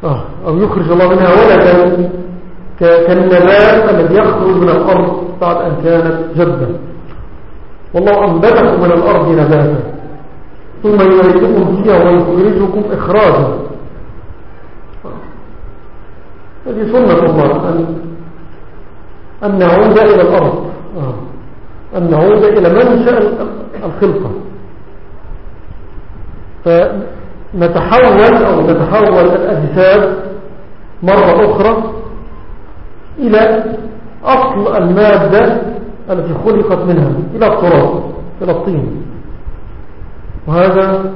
آه أو يخرج الله منها ولدا. كالنبات الذي يخرج من الأرض بعد أن كانت جدا والله أنبتكم من الأرض نباتا. ثم يريدكم فيها ويخرجكم إخراجا. هذه سنة الله أن, أن نعود إلى الأرض. آه. أن نعود إلى منشأ الخلقة. فنتحول أو تتحول الأجساد مرة أخرى إلى أصل المادة التي خلقت منها إلى التراب إلى الطين وهذا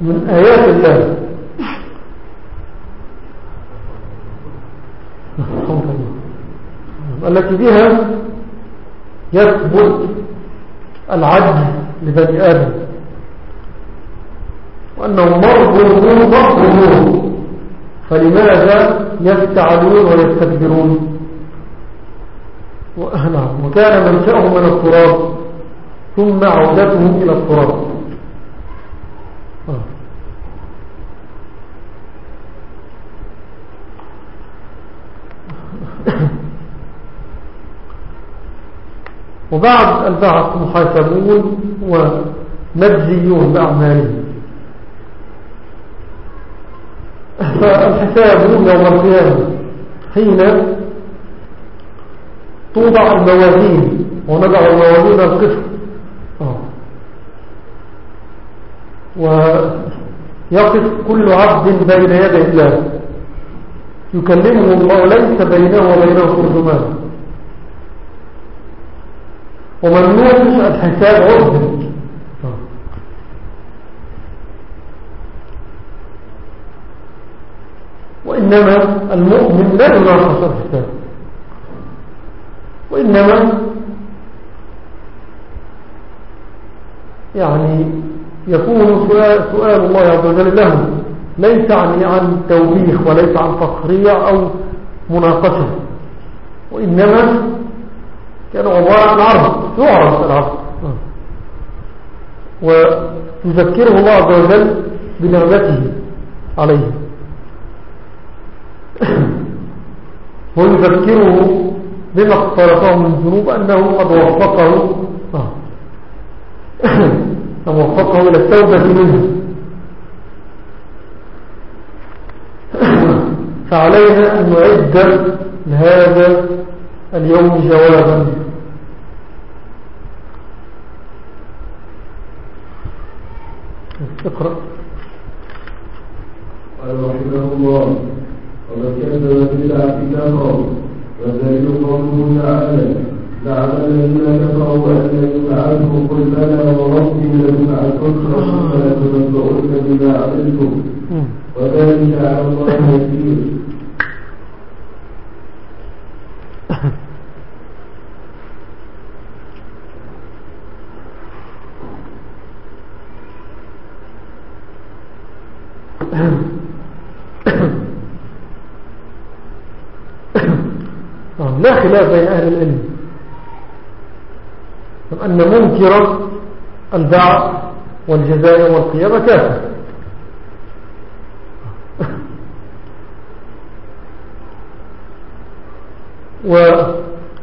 من آيات الله. التي بها يثبت العجز لبني آدم وأنه مرضون مقرون فلماذا يفتعلون ويستكبرون؟ وكان منشأهم من التراب ثم عودتهم إلى التراب. آه. وبعد البعث محاسبون ومجزيون بأعمالهم. فالحساب يوم القيامة حين توضع الموازين ونضع الموازين القسط. آه. ويقف كل عبد بين يدي الله. يكلمه الله ليس بينه وبينه ترجمان ومن نوقش الحساب عرض. وإنما المؤمن لا يناقش الحساب وإنما يعني يكون سؤال, سؤال الله عز وجل له ليس عن عن توبيخ وليس عن تقريع أو مناقشة. وإنما كان عبارة عن عرض يعرض العرض. ويذكره الله عز وجل بنعمته عليه. ويذكره بما اقترفه من ذنوب أنه قد وفقه. آه. [clears throat] وفقه إلى التوبة منه. [clears throat] فعلينا أن نعد لهذا اليوم جوابا. اقرأ. قال رحمه الله ومن كذب بالله كتابه والدليل قوله تعالى زعم الذين كفروا أن يبعثوا قل بلى وربي لتبعثن فلا تنبؤن بما عملتم وذلك على الله يسير خلاف بين أهل العلم. أن منكر البعث والجزاء والقيامة كافر. [laughs] و...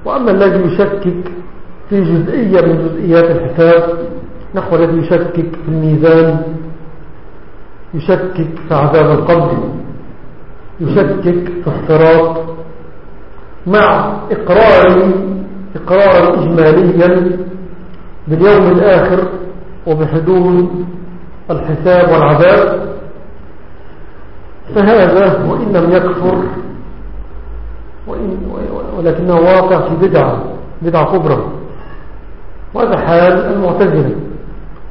وأما الذي يشكك في جزئية من جزئيات الحساب نحو الذي يشكك في الميزان يشكك في عذاب القبر يشكك في احتراق مع إقرار إقرارا إجماليا باليوم الآخر وبحدود الحساب والعذاب. فهذا وإن لم يكفر وإن ولكنه واقع في بدعة بدعة كبرى. وهذا حال المعتزلة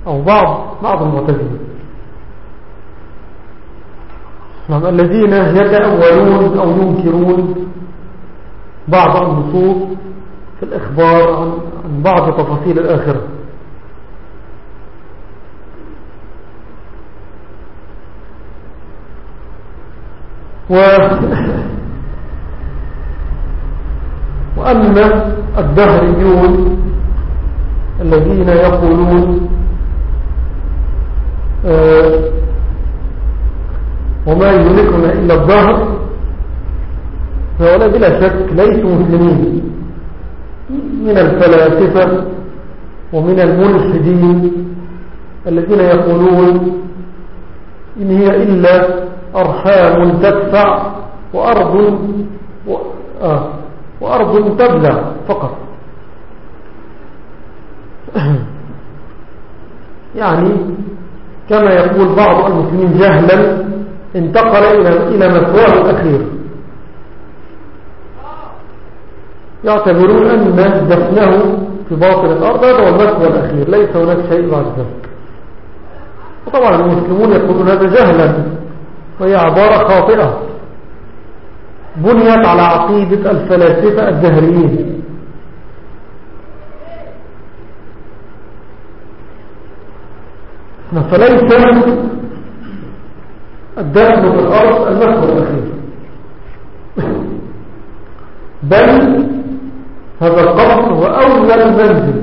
أو بعض بعض المعتزلة. نعم الذين يتأولون أو ينكرون بعض النصوص في الإخبار عن, بعض تفاصيل الآخرة. و [laughs] وأما الدهريون الذين يقولون آه، وما يملكنا إلا الظهر فهؤلاء بلا شك ليسوا مسلمين. من الفلاسفة ومن الملحدين الذين يقولون إن هي إلا أرحام تدفع وأرض و... آه وأرض تبلع فقط. [clears throat] يعني كما يقول بعض المسلمين جهلا انتقل إلى مثواه الأخير. يعتبرون أن دفنه في باطن الأرض هذا هو المثوى الأخير ليس هناك شيء بعد ذلك. وطبعا المسلمون يقولون هذا جهلا وهي عبارة خاطئة. بنيت على عقيدة الفلاسفة الدهريين فليس الدفن في الأرض المحور الأخير. بل هذا القبر هو أول منزل.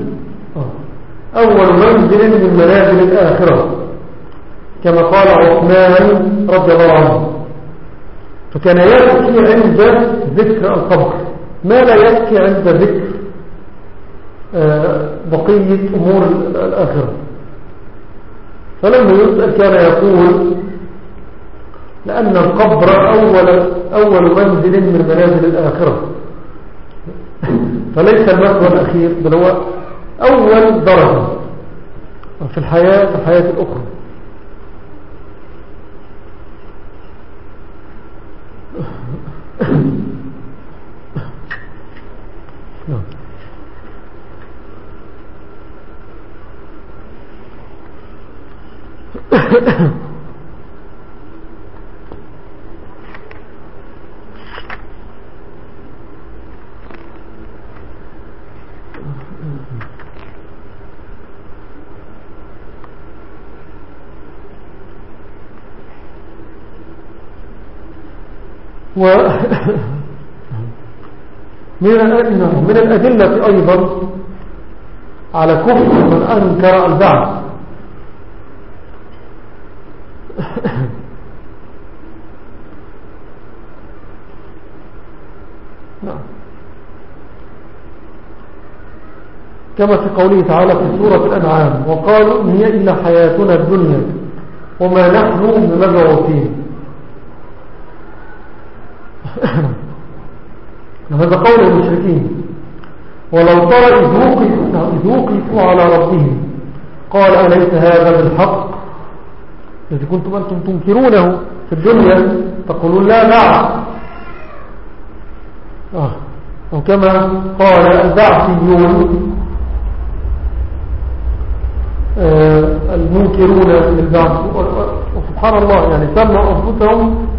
أول منزل من منازل الآخرة. كما قال عثمان رضي الله عنه. فكان يبكي عند ذكر القبر. ما لا يبكي عند ذكر آه، بقية أمور الآخرة. فلما يسأل كان يقول لأن القبر أول, أول منزل من منازل الآخرة. فليس المثوى الأخير بل هو أول درجة في الحياة في الحياة الأخرى. [coughs] و [laughs] من الأدلة أيضا على كفر من أنكر البعث [laughs] نعم. كما في قوله تعالى في سورة الأنعام وقالوا إن هي إلا حياتنا الدنيا وما نحن بمبعوثين هذا قول المشركين ولو ترى إذ وقفوا على ربهم قال أليس هذا بالحق الذي كنتم أنتم تنكرونه في الدنيا تقولون لا بعث آه. وكما قال البعثيون آه المنكرون للبعث وسبحان الله يعني سموا أنفسهم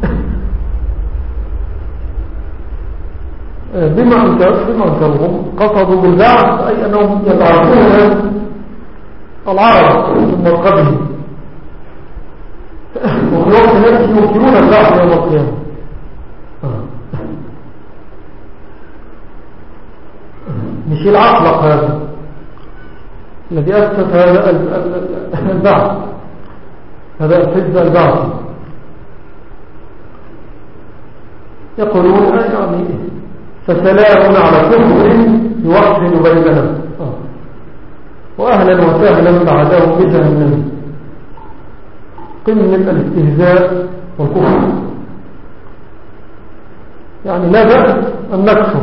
بما أنكرهم قصدوا بالبعث أي أنهم يبعثون العرب ثم القبل الوقت نفسه ينكرون البعث يوم القيامة. مش العقلق هذا الذي أسس هذا البعث هذا الحزب البعث يقولون يعني فسلام على كفر يوحد بيننا وأهلا وسهلا بعدهم بجهنم. قمة الاستهزاء والكفر. يعني لا بأس أن نكفر.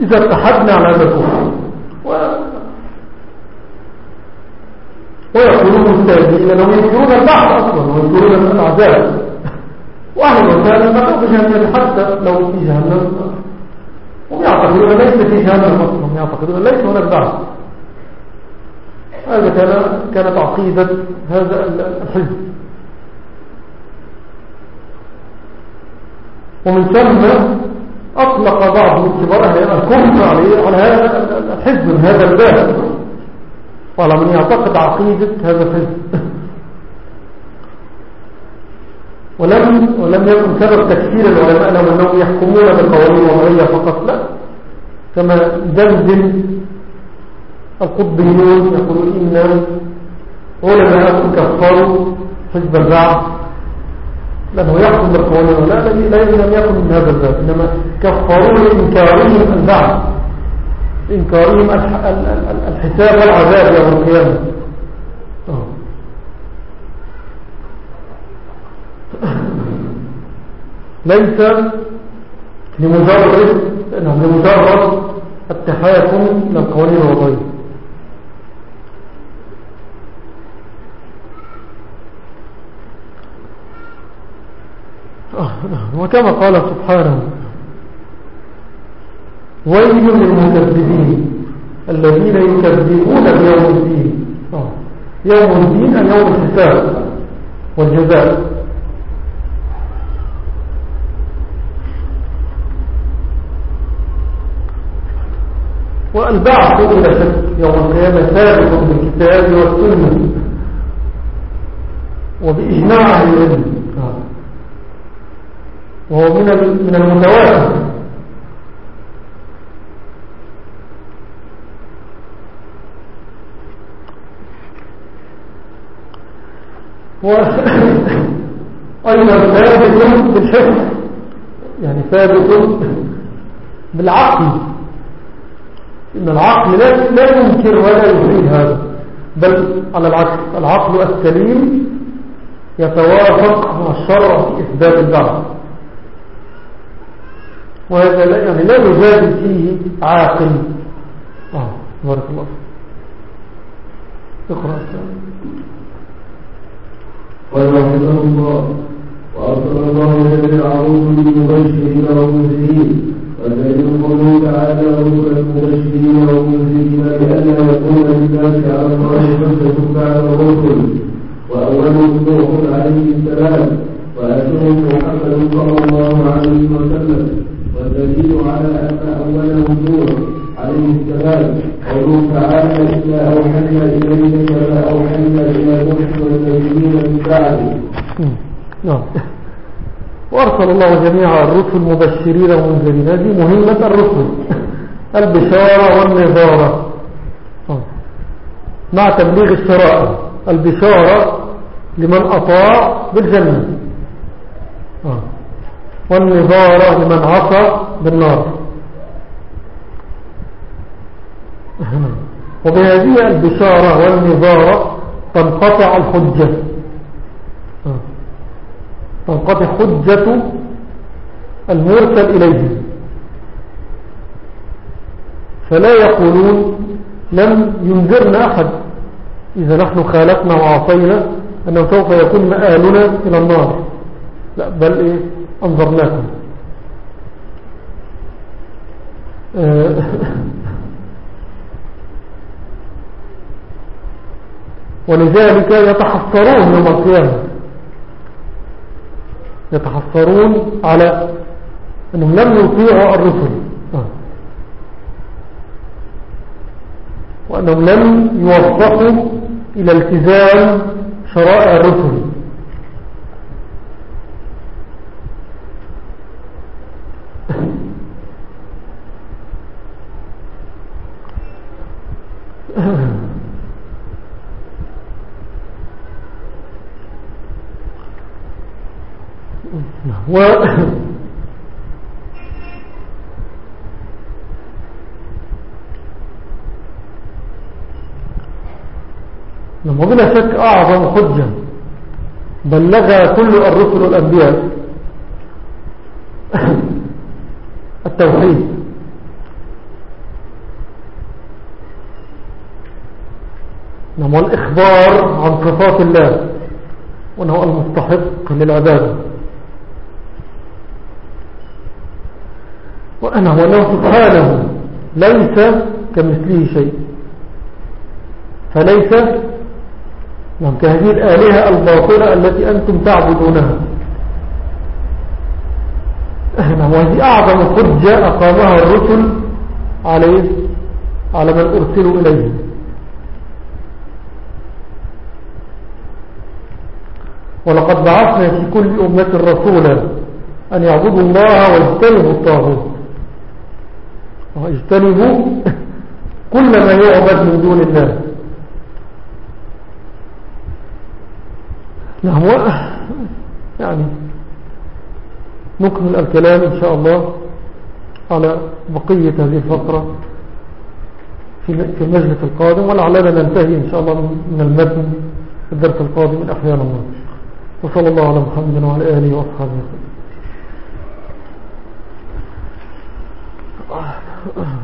إذا اتحدنا على هذا الكفر. و... ويقولون مستهزئين لأنهم يذكرون البعض أصلا ويذكرون العذاب وسهلا ما في جهنم حتى لو في جهنم. هم يعتقدون ليس في جهنم أصلا يعتقدون ليس هناك بعث. هذا كان كانت عقيدة هذا الحزب ومن ثم أطلق بعض من كبار أهل الكفر عليه على هذا الحزب هذا الباب وعلى من يعتقد عقيدة هذا الحزب. ولم ولم يكن سبب تكفير العلماء لهم أنهم يحكمون بقوانين وضعية فقط لا. كما دلدل القطبيون يقولون إن علماء كفروا حزب البعض لأنه يحكم بالقوانين لا لا لم يكن من هذا الباب إنما كفروا لإنكارهم البعض إنكارهم الحساب والعذاب يوم القيامة آه. ليس لمجرد انهم لمجرد التحاكم للقوانين الوضعية آه، وكما قال سبحانه ويل للمكذبين الذين يكذبون بيوم الدين. آه، يوم الدين أن يوم الحساب والجزاء. والبعث إلى يوم القيامة ثابت بالكتاب والسنة. وبإجماع العلم. وهو من من المتواتر. وأيضا [laughs] ثابت بالحفظ. يعني ثابت بالعقل. إن العقل لا ينكر ولا يفيد هذا. بل على العكس العقل السليم يتوافق مع الشرع في إثبات البعض. وهذا لا يعني لا يجادل فيه عاقل. آه بارك الله اقرأ. ويوفقه الله وأرسل الله جميع الرسل مبشرين ومنذرين ودليل قوله تعالى رسلا مبشرين ومنذرين لئلا يكون للناس على الله بعد الرسل وأولهم نوح عليه السلام وآخرهم محمد صلى الله عليه وسلم والدليل على أن أولهم نوح عليه السلام قوله تعالى إنا أوحينا إليك كما أوحينا إلى نوح والنبيين من بعده. نعم وأرسل الله جميع الرسل مبشرين ومنذرين هذه مهمة الرسل. [laughs] البشارة والنظارة مع تبليغ الشرائع. البشارة لمن أطاع بالجنة. والنظارة لمن عصى بالنار. وبهذه البشارة والنظارة تنقطع الحجة. تنقطع حجة المرسل إليه. فلا يقولون لم ينذرنا أحد. إذا نحن خالقنا وعصينا أنه سوف يكون مآلنا إلى النار. لا بل إيه؟ أنظرناكم آه، [laughs] ولذلك يتحصرون يوم القيامة. يتحصرون على أنهم لم يطيعوا الرسل آه. وأنهم لم يوفقوا إلى التزام شرائع الرسل و نعم، وبلا شك أعظم حجة بلغ كل الرسل والأنبياء [coughs] التوحيد. نعم والإخبار عن صفات الله وأنه المستحق للعبادة وأنا هو الله سبحانه ليس كمثله شيء فليس نعم. كهذه الآلهة الباطلة التي أنتم تعبدونها. وهذه أعظم حجة أقامها الرسل عليه على من أرسلوا إليه. ولقد بعثنا في كل أمة رسولا أن يعبدوا الله واجتنبوا الطاغوت. واجتنبوا [laughs] كل ما يعبد من دون الله. نعم يعني نكمل الكلام إن شاء الله على بقية هذه الفترة في المجلس القادم ولعلنا ننتهي إن شاء الله من المتن في الدرس القادم من أحيان الله. وصلى الله على محمد وعلى آله وأصحابه. وسلم